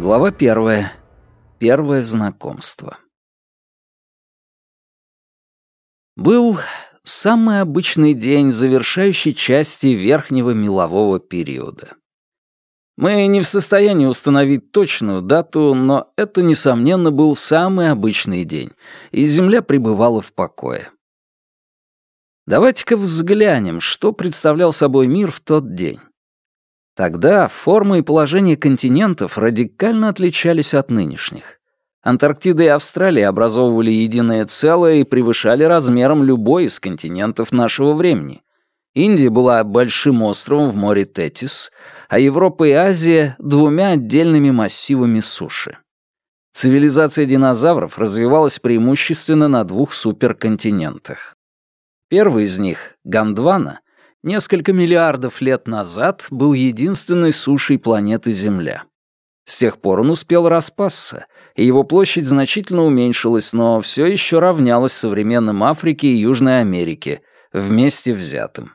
Глава первая. Первое знакомство. Был самый обычный день завершающей части верхнего мелового периода. Мы не в состоянии установить точную дату, но это, несомненно, был самый обычный день, и Земля пребывала в покое. Давайте-ка взглянем, что представлял собой мир в тот день. Тогда форма и положение континентов радикально отличались от нынешних. Антарктида и Австралия образовывали единое целое и превышали размером любой из континентов нашего времени. Индия была большим островом в море Тетис, а Европа и Азия — двумя отдельными массивами суши. Цивилизация динозавров развивалась преимущественно на двух суперконтинентах. Первый из них, Гондвана, несколько миллиардов лет назад был единственной сушей планеты Земля. С тех пор он успел распасться, и его площадь значительно уменьшилась, но все еще равнялась современным Африке и Южной Америке, вместе взятым.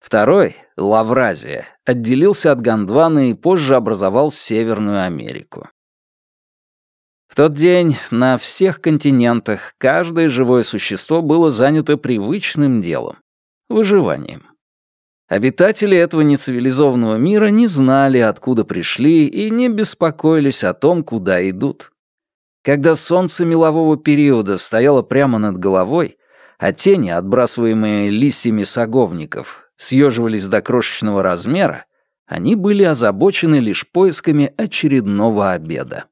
Второй, Лавразия, отделился от Гондвана и позже образовал Северную Америку. В тот день на всех континентах каждое живое существо было занято привычным делом — выживанием. Обитатели этого нецивилизованного мира не знали, откуда пришли, и не беспокоились о том, куда идут. Когда солнце мелового периода стояло прямо над головой, а тени, отбрасываемые листьями саговников, съеживались до крошечного размера, они были озабочены лишь поисками очередного обеда.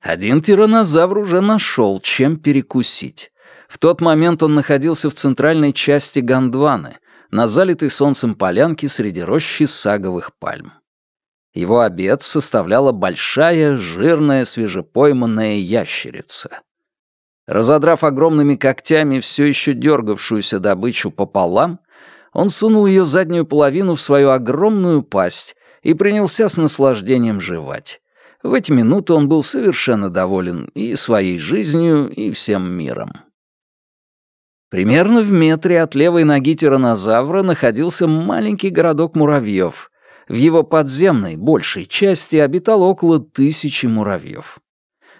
Один тиранозавр уже нашел, чем перекусить. В тот момент он находился в центральной части Гондваны, на залитой солнцем полянке среди рощи саговых пальм. Его обед составляла большая, жирная, свежепойманная ящерица. Разодрав огромными когтями все еще дергавшуюся добычу пополам, он сунул ее заднюю половину в свою огромную пасть и принялся с наслаждением жевать. В эти минуты он был совершенно доволен и своей жизнью, и всем миром. Примерно в метре от левой ноги тиранозавра находился маленький городок муравьев. В его подземной, большей части обитало около тысячи муравьев.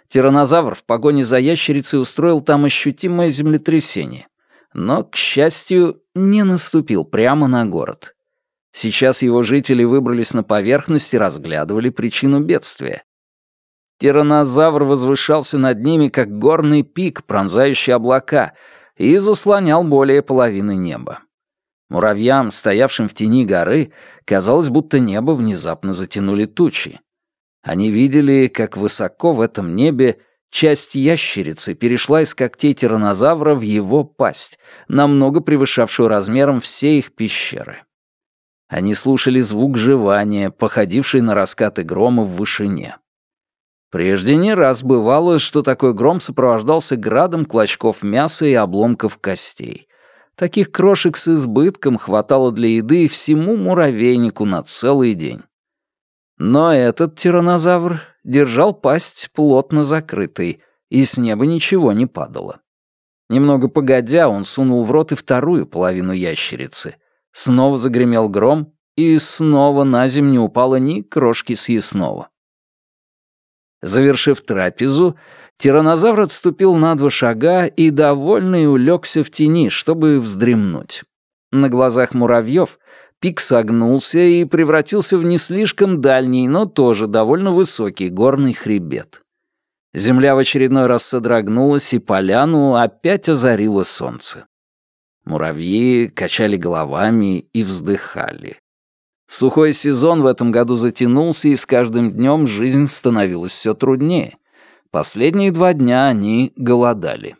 Тиранозавр в погоне за ящерицей устроил там ощутимое землетрясение. Но, к счастью, не наступил прямо на город. Сейчас его жители выбрались на поверхность и разглядывали причину бедствия. Тиранозавр возвышался над ними, как горный пик, пронзающий облака — и заслонял более половины неба. Муравьям, стоявшим в тени горы, казалось, будто небо внезапно затянули тучи. Они видели, как высоко в этом небе часть ящерицы перешла из когтей тиранозавра в его пасть, намного превышавшую размером все их пещеры. Они слушали звук жевания, походивший на раскаты грома в вышине. Прежде не раз бывало, что такой гром сопровождался градом клочков мяса и обломков костей. Таких крошек с избытком хватало для еды всему муравейнику на целый день. Но этот тиранозавр держал пасть плотно закрытой, и с неба ничего не падало. Немного погодя, он сунул в рот и вторую половину ящерицы. Снова загремел гром, и снова на землю упало ни крошки съестного. Завершив трапезу, тиранозавр отступил на два шага и, довольный, улегся в тени, чтобы вздремнуть. На глазах муравьев пик согнулся и превратился в не слишком дальний, но тоже довольно высокий горный хребет. Земля в очередной раз содрогнулась, и поляну опять озарило солнце. Муравьи качали головами и вздыхали. Сухой сезон в этом году затянулся, и с каждым днем жизнь становилась все труднее. Последние два дня они голодали.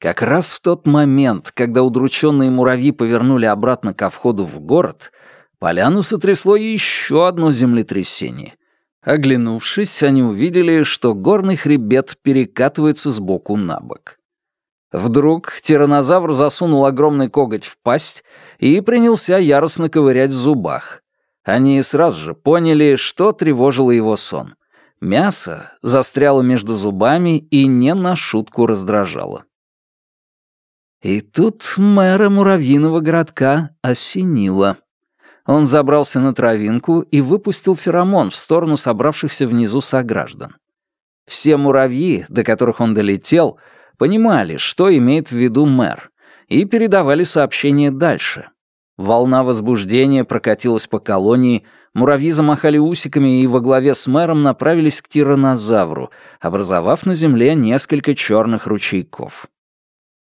Как раз в тот момент, когда удрученные муравьи повернули обратно ко входу в город, поляну сотрясло еще одно землетрясение. Оглянувшись, они увидели, что горный хребет перекатывается с боку на бок. Вдруг тиранозавр засунул огромный коготь в пасть и принялся яростно ковырять в зубах. Они сразу же поняли, что тревожило его сон. Мясо застряло между зубами и не на шутку раздражало. И тут мэра муравьиного городка осенило. Он забрался на травинку и выпустил феромон в сторону собравшихся внизу сограждан. Все муравьи, до которых он долетел, понимали, что имеет в виду мэр, и передавали сообщение дальше. Волна возбуждения прокатилась по колонии, муравьи замахали усиками и во главе с мэром направились к тиранозавру, образовав на земле несколько черных ручейков.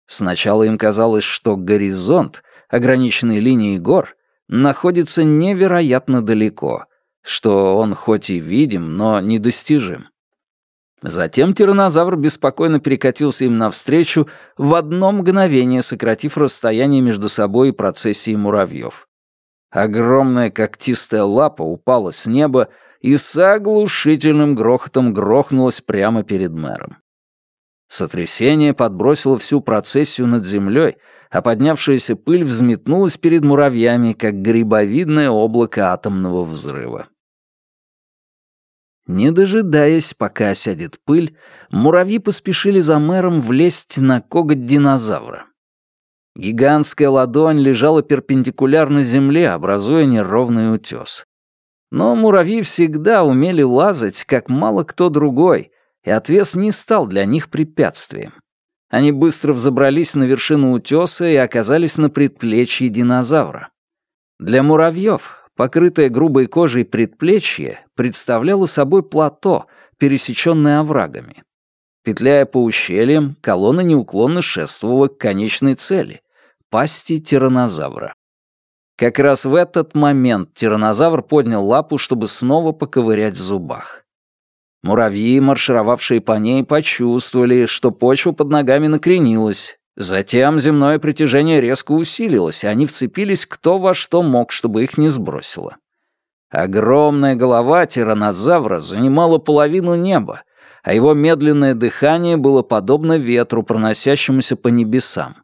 Сначала им казалось, что горизонт, ограниченный линией гор, находится невероятно далеко, что он хоть и видим, но недостижим. Затем тиранозавр беспокойно перекатился им навстречу, в одно мгновение сократив расстояние между собой и процессией муравьев. Огромная когтистая лапа упала с неба и с оглушительным грохотом грохнулась прямо перед мэром. Сотрясение подбросило всю процессию над землей, а поднявшаяся пыль взметнулась перед муравьями, как грибовидное облако атомного взрыва. Не дожидаясь, пока осядет пыль, муравьи поспешили за мэром влезть на коготь динозавра. Гигантская ладонь лежала перпендикулярно земле, образуя неровный утес. Но муравьи всегда умели лазать, как мало кто другой, и отвес не стал для них препятствием. Они быстро взобрались на вершину утеса и оказались на предплечье динозавра. Для муравьев покрытое грубой кожей предплечье представляло собой плато, пересеченное оврагами. Петляя по ущельям, колонна неуклонно шествовала к конечной цели — пасти тиранозавра. Как раз в этот момент тиранозавр поднял лапу, чтобы снова поковырять в зубах. Муравьи, маршировавшие по ней, почувствовали, что почва под ногами накренилась, Затем земное притяжение резко усилилось, и они вцепились кто во что мог, чтобы их не сбросило. Огромная голова тиранозавра занимала половину неба, а его медленное дыхание было подобно ветру, проносящемуся по небесам.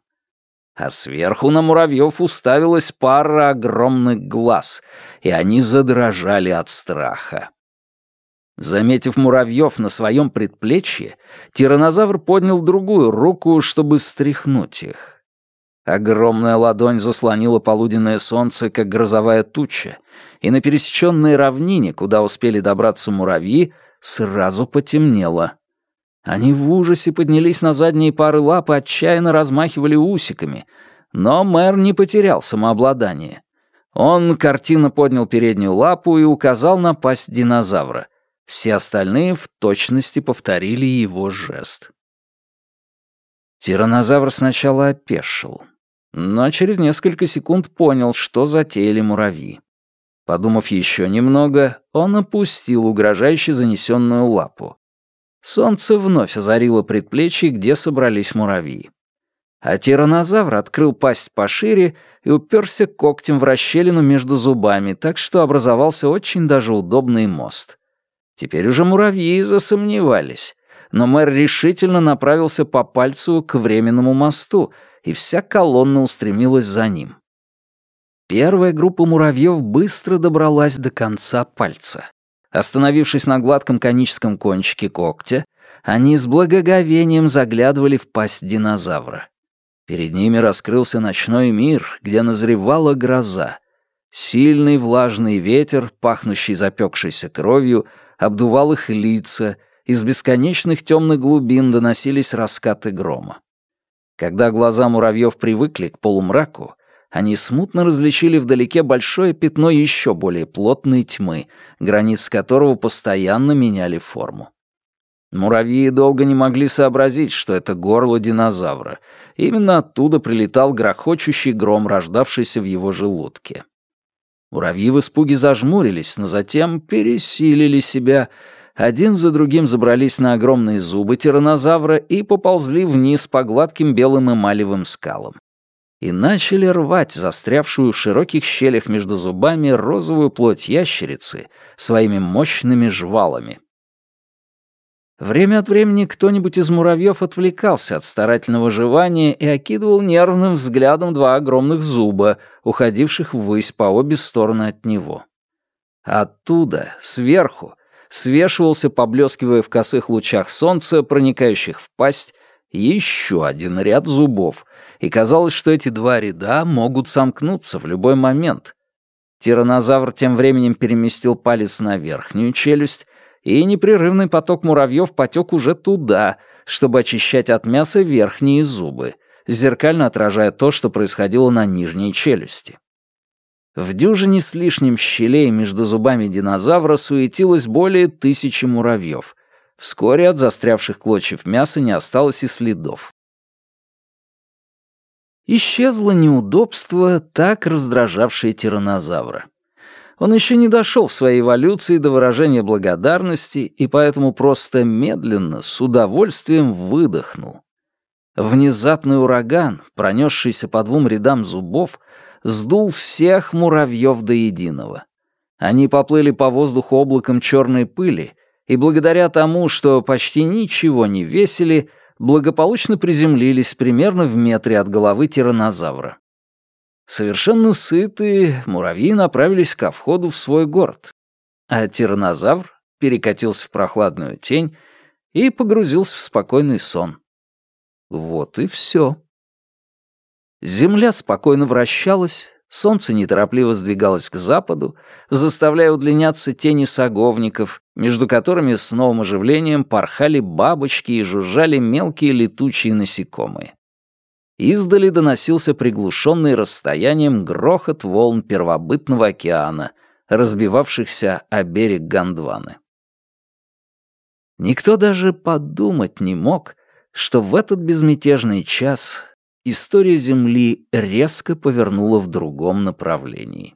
А сверху на муравьев уставилась пара огромных глаз, и они задрожали от страха. Заметив муравьев на своем предплечье, тиранозавр поднял другую руку, чтобы стряхнуть их. Огромная ладонь заслонила полуденное солнце, как грозовая туча, и на пересеченной равнине, куда успели добраться муравьи, сразу потемнело. Они в ужасе поднялись на задние пары лап и отчаянно размахивали усиками, но мэр не потерял самообладание. Он картинно поднял переднюю лапу и указал на пасть динозавра. Все остальные в точности повторили его жест. Тиранозавр сначала опешил, но через несколько секунд понял, что затеяли муравьи. Подумав еще немного, он опустил угрожающе занесенную лапу. Солнце вновь озарило предплечье, где собрались муравьи. А тиранозавр открыл пасть пошире и уперся когтем в расщелину между зубами, так что образовался очень даже удобный мост. Теперь уже муравьи засомневались, но мэр решительно направился по пальцу к временному мосту, и вся колонна устремилась за ним. Первая группа муравьев быстро добралась до конца пальца. Остановившись на гладком коническом кончике когтя, они с благоговением заглядывали в пасть динозавра. Перед ними раскрылся ночной мир, где назревала гроза. Сильный влажный ветер, пахнущий запекшейся кровью, обдувал их лица, из бесконечных темных глубин доносились раскаты грома. Когда глаза муравьев привыкли к полумраку, они смутно различили вдалеке большое пятно еще более плотной тьмы, границ которого постоянно меняли форму. Муравьи долго не могли сообразить, что это горло динозавра. Именно оттуда прилетал грохочущий гром, рождавшийся в его желудке. Муравьи в испуге зажмурились, но затем пересилили себя. Один за другим забрались на огромные зубы тиранозавра и поползли вниз по гладким белым эмалевым скалам. И начали рвать застрявшую в широких щелях между зубами розовую плоть ящерицы своими мощными жвалами. Время от времени кто-нибудь из муравьев отвлекался от старательного жевания и окидывал нервным взглядом два огромных зуба, уходивших ввысь по обе стороны от него. Оттуда, сверху, свешивался, поблескивая в косых лучах солнца, проникающих в пасть, еще один ряд зубов, и казалось, что эти два ряда могут сомкнуться в любой момент. Тиранозавр тем временем переместил палец на верхнюю челюсть, и непрерывный поток муравьев потек уже туда, чтобы очищать от мяса верхние зубы, зеркально отражая то, что происходило на нижней челюсти. В дюжине с лишним щелей между зубами динозавра суетилось более тысячи муравьев. Вскоре от застрявших клочьев мяса не осталось и следов. Исчезло неудобство, так раздражавшее тиранозавра. Он еще не дошел в своей эволюции до выражения благодарности и поэтому просто медленно, с удовольствием выдохнул. Внезапный ураган, пронесшийся по двум рядам зубов, сдул всех муравьев до единого. Они поплыли по воздуху облаком черной пыли, и благодаря тому, что почти ничего не весили, благополучно приземлились примерно в метре от головы тиранозавра. Совершенно сытые, муравьи направились ко входу в свой город, а тиранозавр перекатился в прохладную тень и погрузился в спокойный сон. Вот и все. Земля спокойно вращалась, солнце неторопливо сдвигалось к западу, заставляя удлиняться тени саговников, между которыми с новым оживлением порхали бабочки и жужжали мелкие летучие насекомые. Издали доносился приглушенный расстоянием грохот волн первобытного океана, разбивавшихся о берег Гондваны. Никто даже подумать не мог, что в этот безмятежный час история Земли резко повернула в другом направлении.